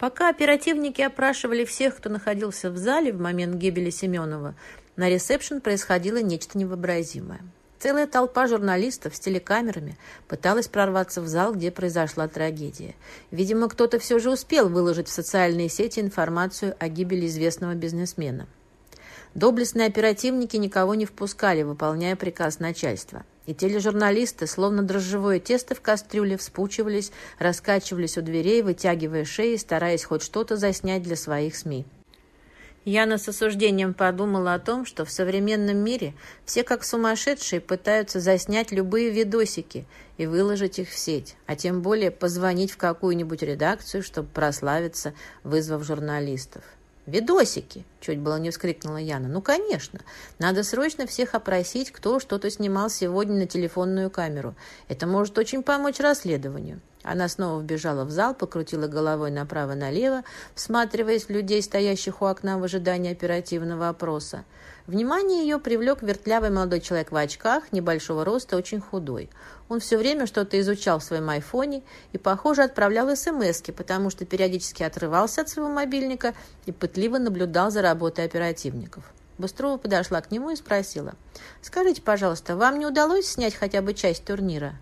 Пока оперативники опрашивали всех, кто находился в зале в момент гибели Семенова, на ресепшн происходило нечто невообразимое. Целая толпа журналистов с телекамерами пыталась прорваться в зал, где произошла трагедия. Видимо, кто-то все же успел выложить в социальные сети информацию о гибели известного бизнесмена. Доблестные оперативники никого не впускали, выполняя приказ начальства. И тележурналисты, словно дрожжевое тесто в кастрюле, вспучивались, раскачивались у дверей, вытягивая шеи, стараясь хоть что-то заснять для своих СМИ. Яна с осуждением подумала о том, что в современном мире все как сумасшедшие пытаются заснять любые видосики и выложить их в сеть, а тем более позвонить в какую-нибудь редакцию, чтобы прославиться, вызвав журналистов. «Видосики!» — чуть было не вскрикнула Яна. «Ну, конечно! Надо срочно всех опросить, кто что-то снимал сегодня на телефонную камеру. Это может очень помочь расследованию». Она снова вбежала в зал, покрутила головой направо-налево, всматриваясь в людей, стоящих у окна в ожидании оперативного опроса. Внимание ее привлек вертлявый молодой человек в очках, небольшого роста, очень худой. Он все время что-то изучал в своем айфоне и, похоже, отправлял смс потому что периодически отрывался от своего мобильника и пытливо наблюдал за работой оперативников. Быстрова подошла к нему и спросила. «Скажите, пожалуйста, вам не удалось снять хотя бы часть турнира?»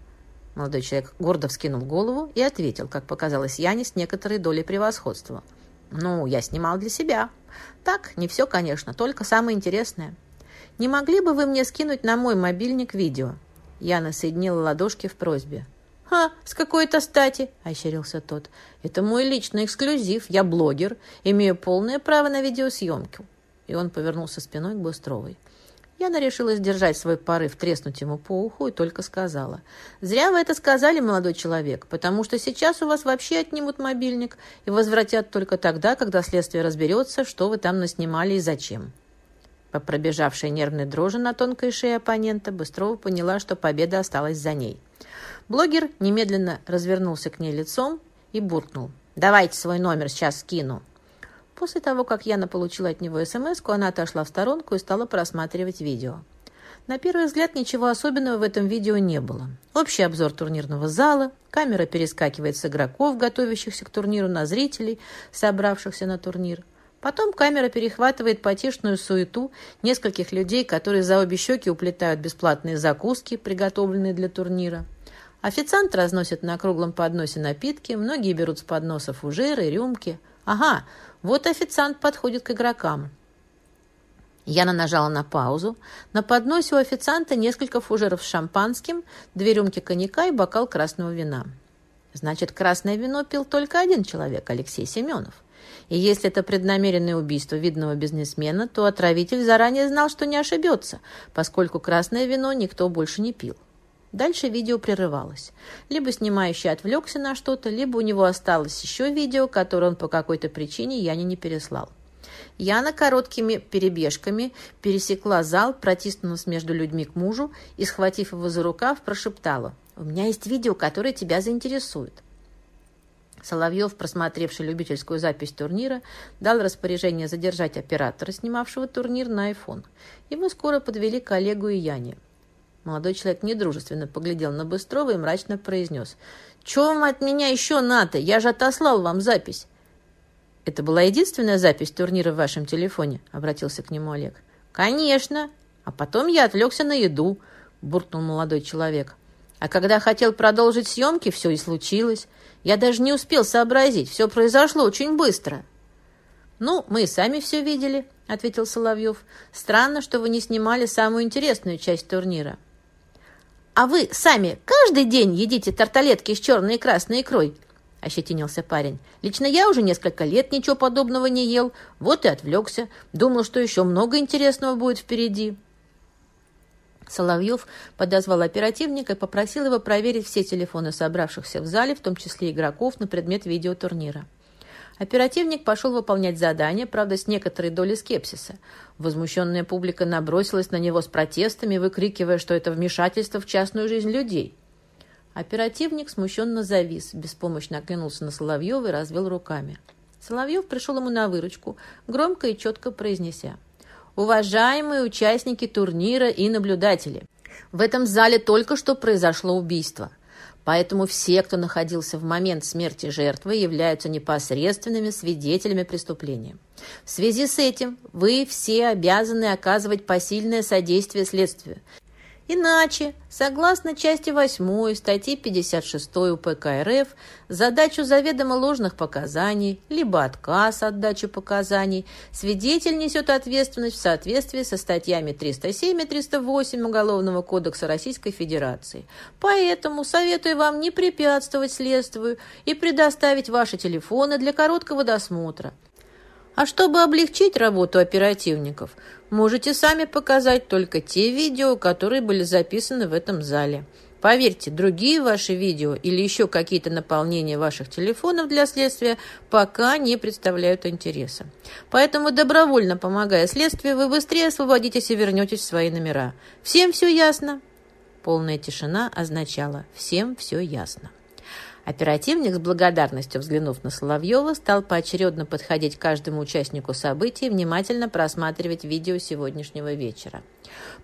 Молодой человек гордо вскинул голову и ответил, как показалось Яне, с некоторой долей превосходства. «Ну, я снимал для себя. Так, не все, конечно, только самое интересное. Не могли бы вы мне скинуть на мой мобильник видео?» Яна соединила ладошки в просьбе. «Ха, с какой-то стати!» – ощерился тот. «Это мой личный эксклюзив. Я блогер, имею полное право на видеосъемку». И он повернулся спиной к Быстровой. Яна решила сдержать свой порыв, треснуть ему по уху и только сказала. «Зря вы это сказали, молодой человек, потому что сейчас у вас вообще отнимут мобильник и возвратят только тогда, когда следствие разберется, что вы там наснимали и зачем». По пробежавшей нервной дрожи на тонкой шее оппонента Быстрова поняла, что победа осталась за ней. Блогер немедленно развернулся к ней лицом и буркнул. «Давайте свой номер, сейчас скину». После того, как Яна получила от него смс она отошла в сторонку и стала просматривать видео. На первый взгляд ничего особенного в этом видео не было. Общий обзор турнирного зала, камера перескакивает с игроков, готовящихся к турниру, на зрителей, собравшихся на турнир. Потом камера перехватывает потешную суету нескольких людей, которые за обе щеки уплетают бесплатные закуски, приготовленные для турнира. Официант разносит на круглом подносе напитки, многие берут с подносов фужеры, рюмки. Ага, вот официант подходит к игрокам. Яна нажала на паузу. На подносе у официанта несколько фужеров с шампанским, две рюмки коньяка и бокал красного вина. Значит, красное вино пил только один человек, Алексей Семенов. И если это преднамеренное убийство видного бизнесмена, то отравитель заранее знал, что не ошибется, поскольку красное вино никто больше не пил. Дальше видео прерывалось. Либо снимающий отвлекся на что-то, либо у него осталось еще видео, которое он по какой-то причине Яне не переслал. Яна короткими перебежками пересекла зал, протиснулась между людьми к мужу и, схватив его за рукав, прошептала «У меня есть видео, которое тебя заинтересует». Соловьев, просмотревший любительскую запись турнира, дал распоряжение задержать оператора, снимавшего турнир, на iPhone. Его скоро подвели коллегу и Яне. Молодой человек недружественно поглядел на Быстрова и мрачно произнес. «Чего вам от меня еще надо? Я же отослал вам запись». «Это была единственная запись турнира в вашем телефоне?» — обратился к нему Олег. «Конечно. А потом я отвлекся на еду», — буркнул молодой человек. «А когда хотел продолжить съемки, все и случилось. Я даже не успел сообразить. Все произошло очень быстро». «Ну, мы и сами все видели», — ответил Соловьев. «Странно, что вы не снимали самую интересную часть турнира». «А вы сами каждый день едите тарталетки с черной и красной икрой?» — ощетинился парень. «Лично я уже несколько лет ничего подобного не ел. Вот и отвлекся. Думал, что еще много интересного будет впереди». Соловьев подозвал оперативника и попросил его проверить все телефоны собравшихся в зале, в том числе игроков, на предмет видеотурнира. Оперативник пошел выполнять задание, правда, с некоторой долей скепсиса. Возмущенная публика набросилась на него с протестами, выкрикивая, что это вмешательство в частную жизнь людей. Оперативник смущенно завис, беспомощно оглянулся на Соловьева и развел руками. Соловьев пришел ему на выручку, громко и четко произнеся. «Уважаемые участники турнира и наблюдатели, в этом зале только что произошло убийство. Поэтому все, кто находился в момент смерти жертвы, являются непосредственными свидетелями преступления. В связи с этим вы все обязаны оказывать посильное содействие следствию. Иначе, согласно части 8 статьи 56 УПК РФ, задачу заведомо ложных показаний, либо отказ от дачи показаний, свидетель несет ответственность в соответствии со статьями 307 и 308 Уголовного кодекса Российской Федерации. Поэтому советую вам не препятствовать следствию и предоставить ваши телефоны для короткого досмотра. А чтобы облегчить работу оперативников, можете сами показать только те видео, которые были записаны в этом зале. Поверьте, другие ваши видео или еще какие-то наполнения ваших телефонов для следствия пока не представляют интереса. Поэтому, добровольно помогая следствию, вы быстрее освободитесь и вернетесь в свои номера. Всем все ясно? Полная тишина означала «всем все ясно». Оперативник с благодарностью взглянув на Соловьева, стал поочередно подходить каждому участнику событий и внимательно просматривать видео сегодняшнего вечера.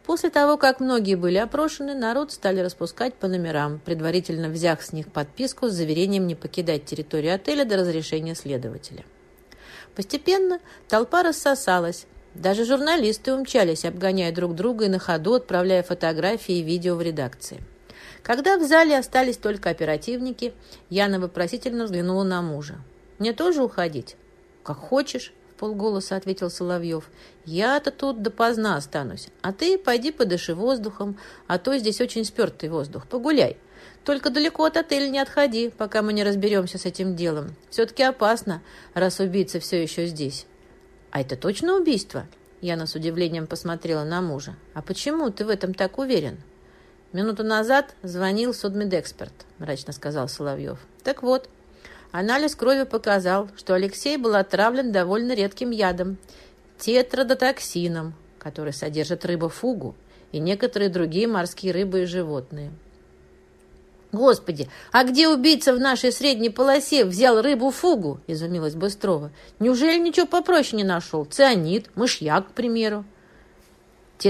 После того, как многие были опрошены, народ стали распускать по номерам, предварительно взяв с них подписку с заверением не покидать территорию отеля до разрешения следователя. Постепенно толпа рассосалась. Даже журналисты умчались, обгоняя друг друга и на ходу отправляя фотографии и видео в редакции. Когда в зале остались только оперативники, Яна вопросительно взглянула на мужа. «Мне тоже уходить?» «Как хочешь», — в полголоса ответил Соловьев. «Я-то тут допоздна останусь, а ты пойди подыши воздухом, а то здесь очень спертый воздух. Погуляй. Только далеко от отеля не отходи, пока мы не разберемся с этим делом. Все-таки опасно, раз убийца все еще здесь». «А это точно убийство?» Яна с удивлением посмотрела на мужа. «А почему ты в этом так уверен?» «Минуту назад звонил судмедэксперт», – мрачно сказал Соловьев. «Так вот, анализ крови показал, что Алексей был отравлен довольно редким ядом – тетрадотоксином, который содержит рыба-фугу и некоторые другие морские рыбы и животные. «Господи, а где убийца в нашей средней полосе взял рыбу-фугу?» – изумилась Быстрова. «Неужели ничего попроще не нашел? Цианид, мышьяк, к примеру?»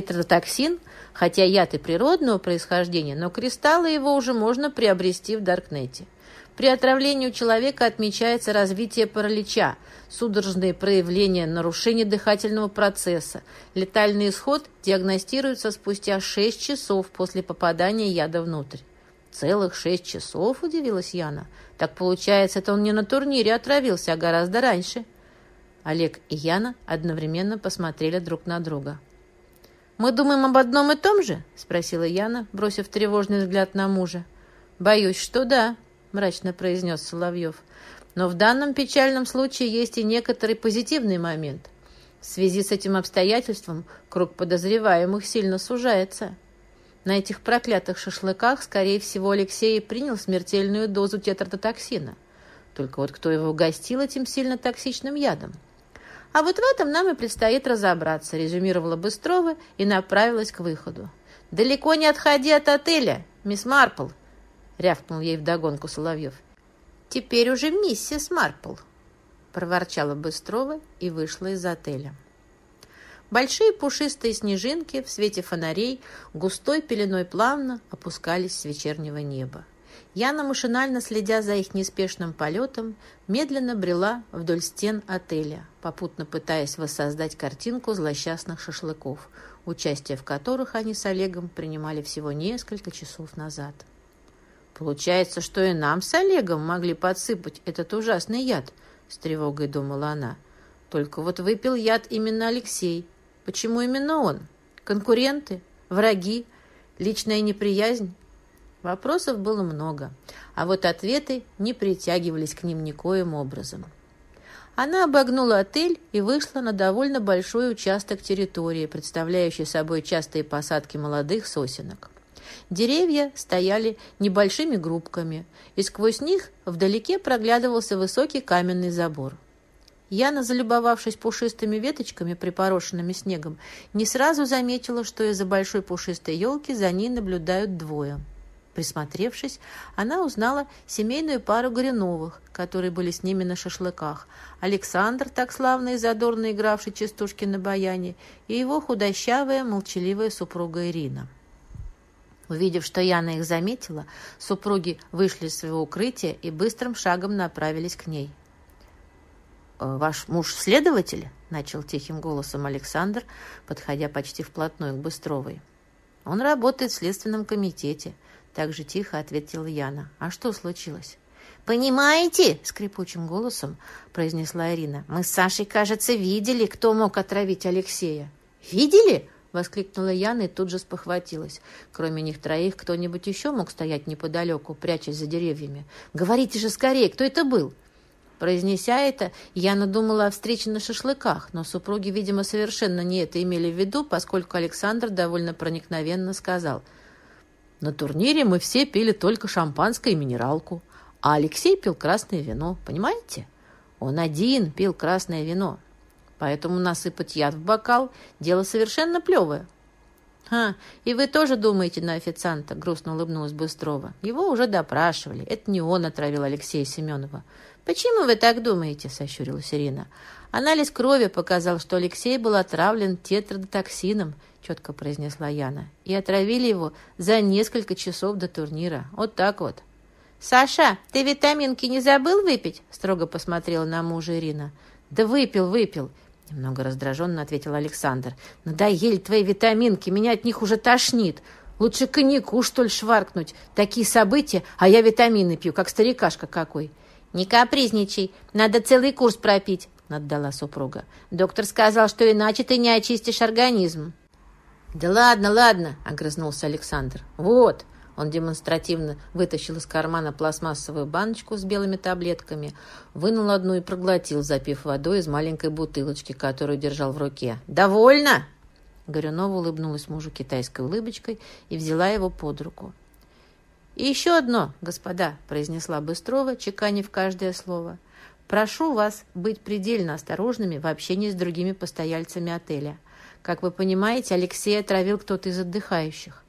Тетратоксин – Хотя яд и природного происхождения, но кристаллы его уже можно приобрести в Даркнете. При отравлении у человека отмечается развитие паралича, судорожные проявления, нарушение дыхательного процесса. Летальный исход диагностируется спустя 6 часов после попадания яда внутрь. «Целых шесть часов?» – удивилась Яна. «Так получается, это он не на турнире отравился, а гораздо раньше». Олег и Яна одновременно посмотрели друг на друга. «Мы думаем об одном и том же?» — спросила Яна, бросив тревожный взгляд на мужа. «Боюсь, что да», — мрачно произнес Соловьев. «Но в данном печальном случае есть и некоторый позитивный момент. В связи с этим обстоятельством круг подозреваемых сильно сужается. На этих проклятых шашлыках, скорее всего, Алексей принял смертельную дозу тетратотоксина. Только вот кто его угостил этим сильно токсичным ядом?» А вот в этом нам и предстоит разобраться, резюмировала Быстрова и направилась к выходу. «Далеко не отходи от отеля, мисс Марпл!» — рявкнул ей вдогонку Соловьев. «Теперь уже миссис Марпл!» — проворчала Быстрова и вышла из отеля. Большие пушистые снежинки в свете фонарей густой пеленой плавно опускались с вечернего неба. Яна, машинально следя за их неспешным полетом, медленно брела вдоль стен отеля, попутно пытаясь воссоздать картинку злосчастных шашлыков, участие в которых они с Олегом принимали всего несколько часов назад. «Получается, что и нам с Олегом могли подсыпать этот ужасный яд», — с тревогой думала она. «Только вот выпил яд именно Алексей. Почему именно он? Конкуренты? Враги? Личная неприязнь? Вопросов было много, а вот ответы не притягивались к ним никоим образом. Она обогнула отель и вышла на довольно большой участок территории, представляющий собой частые посадки молодых сосенок. Деревья стояли небольшими группками, и сквозь них вдалеке проглядывался высокий каменный забор. Яна, залюбовавшись пушистыми веточками, припорошенными снегом, не сразу заметила, что из-за большой пушистой елки за ней наблюдают двое – Присмотревшись, она узнала семейную пару Горюновых, которые были с ними на шашлыках. Александр, так славно и задорно игравший частушки на баяне, и его худощавая, молчаливая супруга Ирина. Увидев, что Яна их заметила, супруги вышли из своего укрытия и быстрым шагом направились к ней. «Э, «Ваш муж следователь?» — начал тихим голосом Александр, подходя почти вплотную к Быстровой. «Он работает в следственном комитете», — так же тихо ответила Яна. «А что случилось?» «Понимаете?» — скрипучим голосом произнесла Ирина. «Мы с Сашей, кажется, видели, кто мог отравить Алексея». «Видели?» — воскликнула Яна и тут же спохватилась. Кроме них троих, кто-нибудь еще мог стоять неподалеку, прячась за деревьями. «Говорите же скорее, кто это был?» Произнеся это, Яна думала о встрече на шашлыках, но супруги, видимо, совершенно не это имели в виду, поскольку Александр довольно проникновенно сказал. «На турнире мы все пили только шампанское и минералку, а Алексей пил красное вино, понимаете? Он один пил красное вино, поэтому насыпать яд в бокал – дело совершенно плевое». «А, и вы тоже думаете на официанта?» – грустно улыбнулась Быстрова. «Его уже допрашивали. Это не он отравил Алексея Семенова. «Почему вы так думаете?» – сощурилась Ирина. «Анализ крови показал, что Алексей был отравлен тетрадотоксином», – четко произнесла Яна. «И отравили его за несколько часов до турнира. Вот так вот». «Саша, ты витаминки не забыл выпить?» – строго посмотрела на мужа Ирина. «Да выпил, выпил», – немного раздраженно ответил Александр. «Надоели твои витаминки, меня от них уже тошнит. Лучше коньяку, что ли, шваркнуть. Такие события, а я витамины пью, как старикашка какой». «Не капризничай, надо целый курс пропить», — отдала супруга. «Доктор сказал, что иначе ты не очистишь организм». «Да ладно, ладно», — огрызнулся Александр. «Вот». Он демонстративно вытащил из кармана пластмассовую баночку с белыми таблетками, вынул одну и проглотил, запив водой из маленькой бутылочки, которую держал в руке. «Довольно?» Горюнова улыбнулась мужу китайской улыбочкой и взяла его под руку. «И еще одно, господа», — произнесла Быстрова, чеканив каждое слово. «Прошу вас быть предельно осторожными в общении с другими постояльцами отеля. Как вы понимаете, Алексея отравил кто-то из отдыхающих.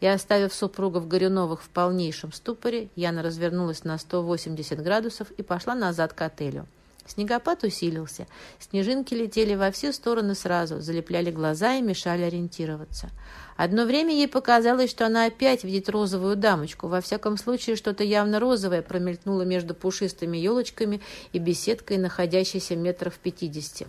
И оставив супругов Горюновых в полнейшем ступоре, Яна развернулась на 180 градусов и пошла назад к отелю. Снегопад усилился. Снежинки летели во все стороны сразу, залепляли глаза и мешали ориентироваться. Одно время ей показалось, что она опять видит розовую дамочку. Во всяком случае, что-то явно розовое промелькнуло между пушистыми елочками и беседкой, находящейся метров пятидесяти.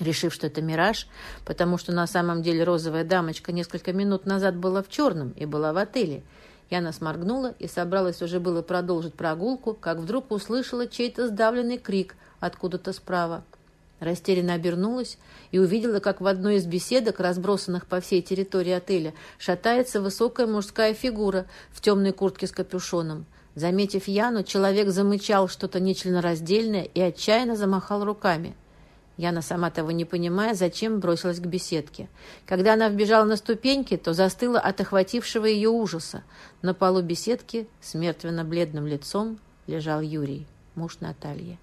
Решив, что это мираж, потому что на самом деле розовая дамочка несколько минут назад была в черном и была в отеле – Яна сморгнула и собралась уже было продолжить прогулку, как вдруг услышала чей-то сдавленный крик откуда-то справа. Растерянно обернулась и увидела, как в одной из беседок, разбросанных по всей территории отеля, шатается высокая мужская фигура в темной куртке с капюшоном. Заметив Яну, человек замычал что-то нечленораздельное и отчаянно замахал руками. Яна, сама того не понимая, зачем бросилась к беседке. Когда она вбежала на ступеньки, то застыла от охватившего ее ужаса. На полу беседки с мертвенно-бледным лицом лежал Юрий, муж Натальи.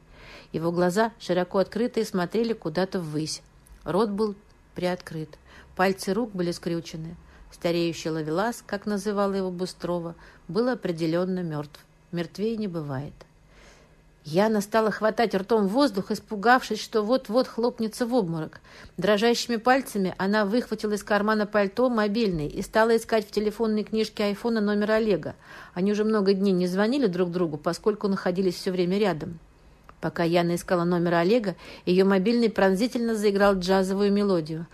Его глаза, широко открытые, смотрели куда-то ввысь. Рот был приоткрыт, пальцы рук были скрючены. Стареющий ловелас, как называла его Бустрова, был определенно мертв. Мертвее не бывает. Яна стала хватать ртом воздух, испугавшись, что вот-вот хлопнется в обморок. Дрожащими пальцами она выхватила из кармана пальто мобильный и стала искать в телефонной книжке айфона номер Олега. Они уже много дней не звонили друг другу, поскольку находились все время рядом. Пока Яна искала номер Олега, ее мобильный пронзительно заиграл джазовую мелодию.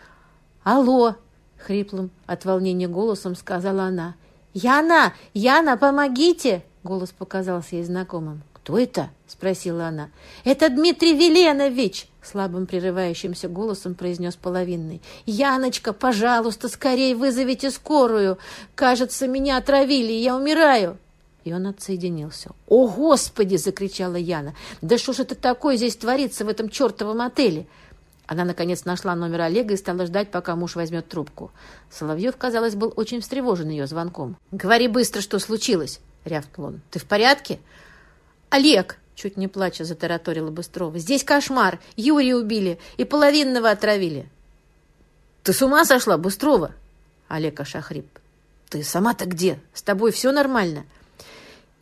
«Алло!» — хриплым от волнения голосом сказала она. «Яна! Яна, помогите!» — голос показался ей знакомым. «Кто это?» — спросила она. «Это Дмитрий Веленович!» — слабым прерывающимся голосом произнес половинный. «Яночка, пожалуйста, скорей вызовите скорую! Кажется, меня отравили, я умираю!» И он отсоединился. «О, Господи!» — закричала Яна. «Да что ж это такое здесь творится в этом чертовом отеле?» Она, наконец, нашла номер Олега и стала ждать, пока муж возьмет трубку. Соловьев, казалось, был очень встревожен ее звонком. «Говори быстро, что случилось!» — рявкнул он. «Ты в порядке?» «Олег!» — чуть не плача затараторила Быстрова. «Здесь кошмар! Юрия убили и половинного отравили!» «Ты с ума сошла, Быстрова?» Олег ошахрип. «Ты сама-то где? С тобой все нормально?»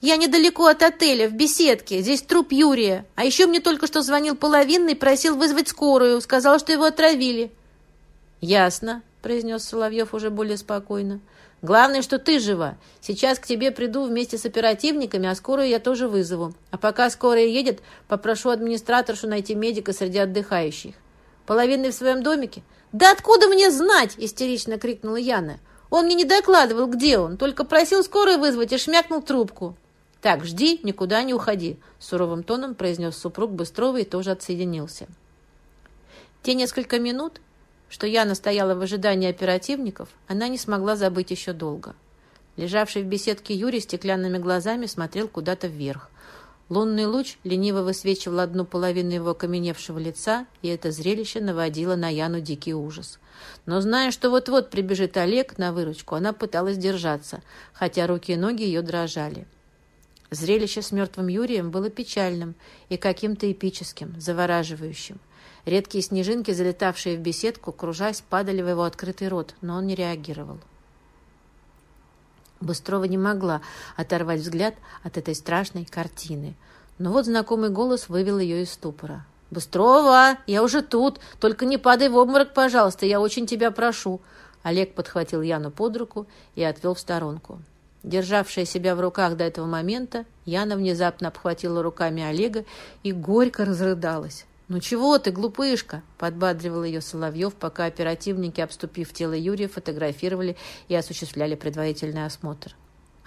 «Я недалеко от отеля, в беседке. Здесь труп Юрия. А еще мне только что звонил половинный, просил вызвать скорую. Сказал, что его отравили». «Ясно», — произнес Соловьев уже более спокойно. Главное, что ты жива. Сейчас к тебе приду вместе с оперативниками, а скорую я тоже вызову. А пока скорая едет, попрошу администраторшу найти медика среди отдыхающих. Половины в своем домике? Да откуда мне знать? Истерично крикнула Яна. Он мне не докладывал, где он, только просил скорую вызвать и шмякнул трубку. «Так, жди, никуда не уходи», — суровым тоном произнес супруг Быстрова и тоже отсоединился. Те несколько минут, что Яна стояла в ожидании оперативников, она не смогла забыть еще долго. Лежавший в беседке Юрий стеклянными глазами смотрел куда-то вверх. Лунный луч лениво высвечивал одну половину его окаменевшего лица, и это зрелище наводило на Яну дикий ужас. Но зная, что вот-вот прибежит Олег на выручку, она пыталась держаться, хотя руки и ноги ее дрожали. Зрелище с мертвым Юрием было печальным и каким-то эпическим, завораживающим. Редкие снежинки, залетавшие в беседку, кружась, падали в его открытый рот, но он не реагировал. Быстрова не могла оторвать взгляд от этой страшной картины. Но вот знакомый голос вывел ее из ступора. «Быстрова! Я уже тут! Только не падай в обморок, пожалуйста, я очень тебя прошу!» Олег подхватил Яну под руку и отвел в сторонку. Державшая себя в руках до этого момента, Яна внезапно обхватила руками Олега и горько разрыдалась. «Ну чего ты, глупышка?» – подбадривал ее Соловьев, пока оперативники, обступив тело Юрия, фотографировали и осуществляли предварительный осмотр.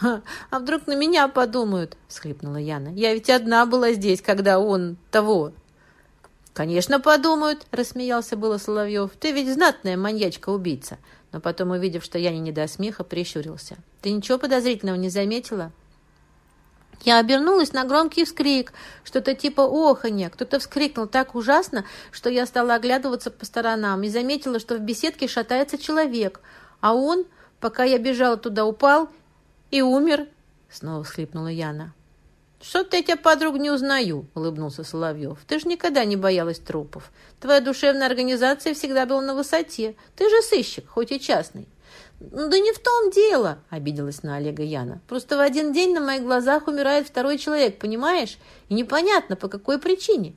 «А, вдруг на меня подумают?» – всхлипнула Яна. «Я ведь одна была здесь, когда он того...» «Конечно, подумают», – рассмеялся было Соловьев. «Ты ведь знатная маньячка-убийца». Но потом, увидев, что Яне не до смеха, прищурился. «Ты ничего подозрительного не заметила?» Я обернулась на громкий вскрик, что-то типа оханья. Кто-то вскрикнул так ужасно, что я стала оглядываться по сторонам и заметила, что в беседке шатается человек, а он, пока я бежала туда, упал и умер. Снова всхлипнула Яна. «Что-то я тебя, подруг, не узнаю», — улыбнулся Соловьев. «Ты же никогда не боялась трупов. Твоя душевная организация всегда была на высоте. Ты же сыщик, хоть и частный». «Ну да не в том дело», — обиделась на Олега Яна. «Просто в один день на моих глазах умирает второй человек, понимаешь? И непонятно, по какой причине».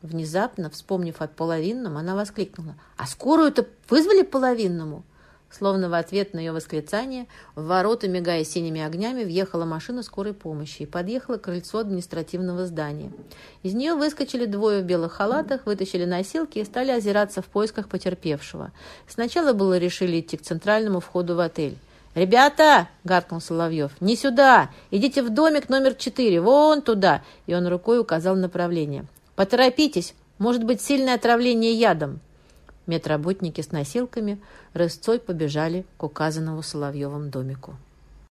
Внезапно, вспомнив о половинном, она воскликнула. «А скорую-то вызвали половинному?» Словно в ответ на ее восклицание, в ворота, мигая синими огнями, въехала машина скорой помощи и подъехала к крыльцу административного здания. Из нее выскочили двое в белых халатах, вытащили носилки и стали озираться в поисках потерпевшего. Сначала было решили идти к центральному входу в отель. «Ребята!» — гаркнул Соловьев. «Не сюда! Идите в домик номер четыре, вон туда!» И он рукой указал направление. «Поторопитесь! Может быть, сильное отравление ядом!» Медработники с носилками рысцой побежали к указанному Соловьевым домику.